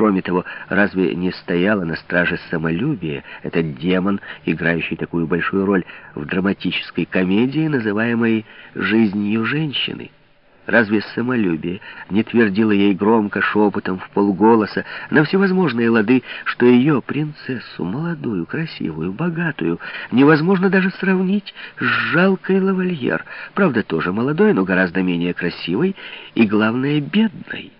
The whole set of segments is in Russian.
Кроме того, разве не стояла на страже самолюбие этот демон, играющий такую большую роль в драматической комедии, называемой «Жизнью женщины»? Разве самолюбие не твердило ей громко, шепотом, в полголоса, на всевозможные лады, что ее принцессу, молодую, красивую, богатую, невозможно даже сравнить с жалкой лавальер, правда, тоже молодой, но гораздо менее красивой и, главное, бедной?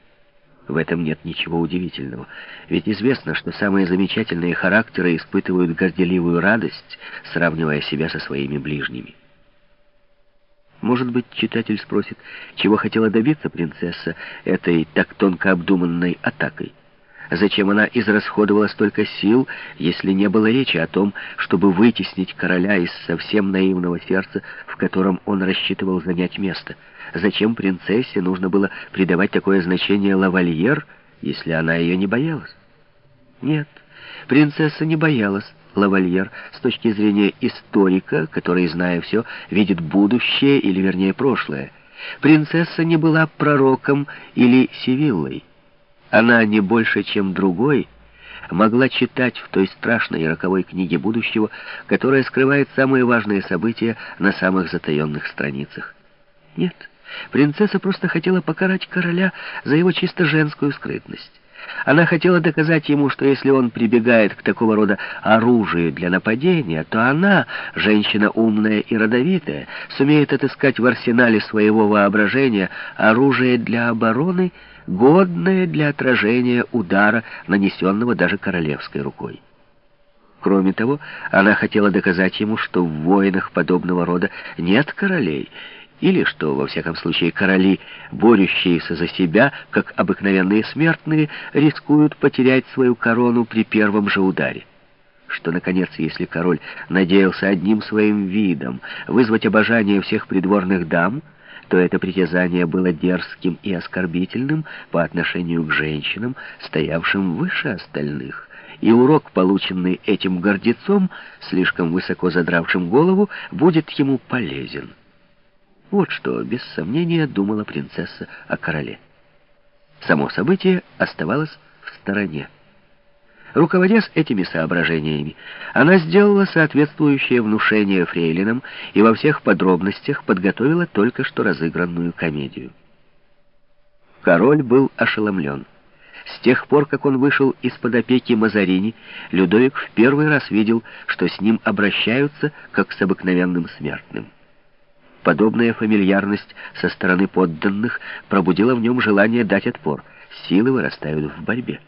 В этом нет ничего удивительного, ведь известно, что самые замечательные характеры испытывают горделивую радость, сравнивая себя со своими ближними. Может быть, читатель спросит, чего хотела добиться принцесса этой так тонко обдуманной атакой? Зачем она израсходовала столько сил, если не было речи о том, чтобы вытеснить короля из совсем наивного сердца, в котором он рассчитывал занять место? Зачем принцессе нужно было придавать такое значение лавальер, если она ее не боялась? Нет, принцесса не боялась лавальер с точки зрения историка, который, зная все, видит будущее или, вернее, прошлое. Принцесса не была пророком или сивиллой. Она не больше, чем другой, могла читать в той страшной и роковой книге будущего, которая скрывает самые важные события на самых затаенных страницах. Нет, принцесса просто хотела покарать короля за его чисто женскую скрытность. Она хотела доказать ему, что если он прибегает к такого рода оружию для нападения, то она, женщина умная и родовитая, сумеет отыскать в арсенале своего воображения оружие для обороны, годное для отражения удара, нанесенного даже королевской рукой. Кроме того, она хотела доказать ему, что в войнах подобного рода нет королей, или что, во всяком случае, короли, борющиеся за себя, как обыкновенные смертные, рискуют потерять свою корону при первом же ударе. Что, наконец, если король надеялся одним своим видом вызвать обожание всех придворных дам, то это притязание было дерзким и оскорбительным по отношению к женщинам, стоявшим выше остальных. И урок, полученный этим гордецом, слишком высоко задравшим голову, будет ему полезен. Вот что, без сомнения, думала принцесса о короле. Само событие оставалось в стороне. Руководясь этими соображениями, она сделала соответствующее внушение фрейлинам и во всех подробностях подготовила только что разыгранную комедию. Король был ошеломлен. С тех пор, как он вышел из-под опеки Мазарини, Людовик в первый раз видел, что с ним обращаются, как с обыкновенным смертным. Подобная фамильярность со стороны подданных пробудила в нем желание дать отпор. Силы вырастают в борьбе.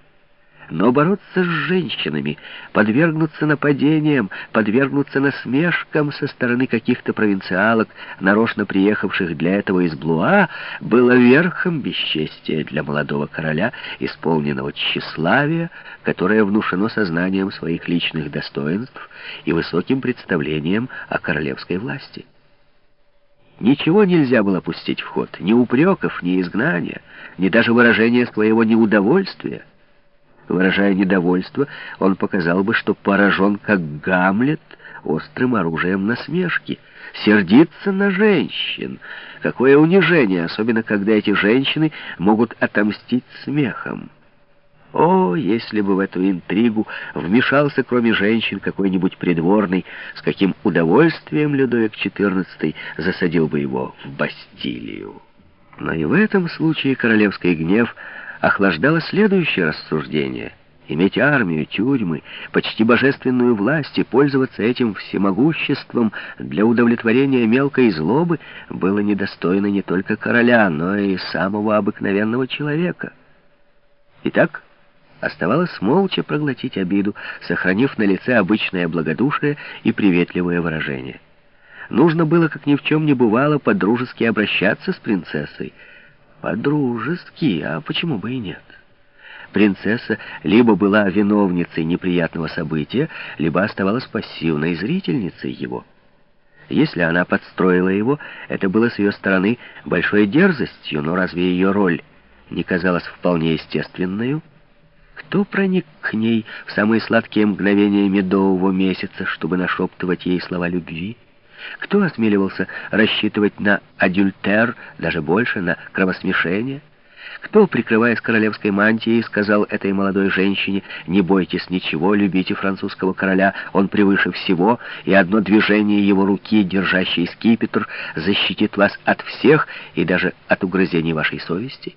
Но бороться с женщинами, подвергнуться нападениям, подвергнуться насмешкам со стороны каких-то провинциалок, нарочно приехавших для этого из Блуа, было верхом бесчестия для молодого короля, исполненного тщеславия, которое внушено сознанием своих личных достоинств и высоким представлением о королевской власти. Ничего нельзя было пустить в ход, ни упреков, ни изгнания, ни даже выражения своего неудовольствия. Выражая недовольство, он показал бы, что поражен, как Гамлет, острым оружием насмешки. Сердиться на женщин. Какое унижение, особенно когда эти женщины могут отомстить смехом. О, если бы в эту интригу вмешался, кроме женщин, какой-нибудь придворный, с каким удовольствием Людовик XIV засадил бы его в Бастилию. Но и в этом случае королевский гнев охлаждало следующее рассуждение. Иметь армию, тюрьмы, почти божественную власть и пользоваться этим всемогуществом для удовлетворения мелкой злобы было недостойно не только короля, но и самого обыкновенного человека. Итак, Оставалось молча проглотить обиду, сохранив на лице обычное благодушие и приветливое выражение. Нужно было, как ни в чем не бывало, по-дружески обращаться с принцессой. По-дружески, а почему бы и нет? Принцесса либо была виновницей неприятного события, либо оставалась пассивной зрительницей его. Если она подстроила его, это было с ее стороны большой дерзостью, но разве ее роль не казалась вполне естественной? Кто проник к ней в самые сладкие мгновения медового месяца, чтобы нашептывать ей слова любви? Кто осмеливался рассчитывать на адюльтер, даже больше, на кровосмешение? Кто, прикрываясь королевской мантией, сказал этой молодой женщине, «Не бойтесь ничего, любите французского короля, он превыше всего, и одно движение его руки, держащей скипетр, защитит вас от всех и даже от угрызений вашей совести»?